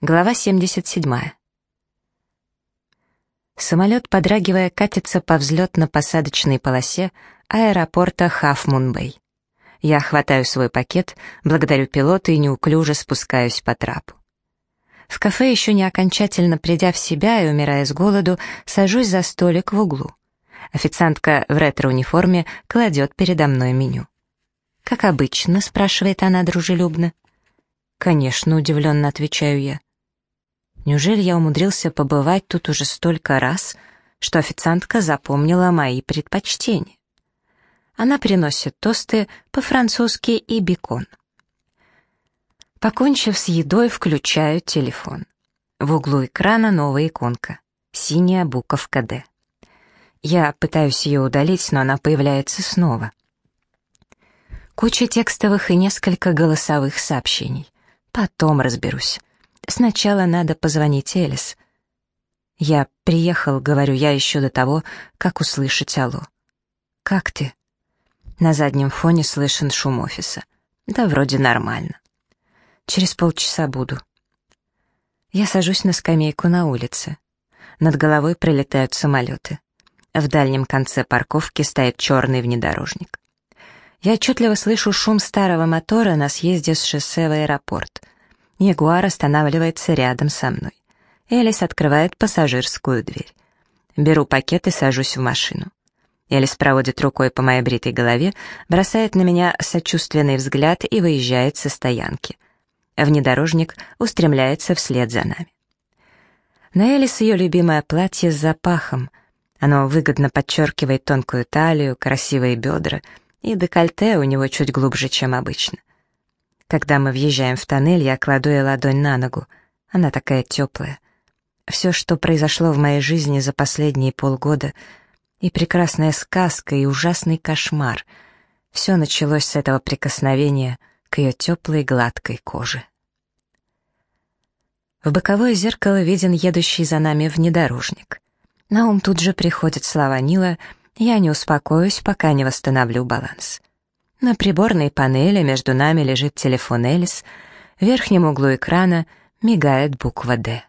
Глава 77. Самолет, подрагивая, катится по взлетно-посадочной полосе аэропорта Хафмунбэй. Я хватаю свой пакет, благодарю пилота и неуклюже спускаюсь по трапу. В кафе, еще не окончательно придя в себя и умирая с голоду, сажусь за столик в углу. Официантка в ретро-униформе кладет передо мной меню. «Как обычно?» — спрашивает она дружелюбно. «Конечно», — удивленно отвечаю я. Неужели я умудрился побывать тут уже столько раз, что официантка запомнила мои предпочтения? Она приносит тосты по-французски и бекон. Покончив с едой, включаю телефон. В углу экрана новая иконка. Синяя буковка «Д». Я пытаюсь ее удалить, но она появляется снова. Куча текстовых и несколько голосовых сообщений. Потом разберусь. Сначала надо позвонить Элис. Я приехал, говорю я еще до того, как услышать алло. «Как ты?» На заднем фоне слышен шум офиса. Да вроде нормально. Через полчаса буду. Я сажусь на скамейку на улице. Над головой прилетают самолеты. В дальнем конце парковки стоит черный внедорожник. Я отчетливо слышу шум старого мотора на съезде с шоссе в аэропорт. Ягуар останавливается рядом со мной. Элис открывает пассажирскую дверь. Беру пакет и сажусь в машину. Элис проводит рукой по моей бритой голове, бросает на меня сочувственный взгляд и выезжает со стоянки. Внедорожник устремляется вслед за нами. На Элис ее любимое платье с запахом. Оно выгодно подчеркивает тонкую талию, красивые бедра, и декольте у него чуть глубже, чем обычно. Когда мы въезжаем в тоннель, я кладу ей ладонь на ногу. Она такая теплая. Все, что произошло в моей жизни за последние полгода, и прекрасная сказка, и ужасный кошмар, все началось с этого прикосновения к ее теплой гладкой коже. В боковое зеркало виден едущий за нами внедорожник. На ум тут же приходят слова Нила «Я не успокоюсь, пока не восстановлю баланс». На приборной панели между нами лежит телефон Элис, в верхнем углу экрана мигает буква «Д».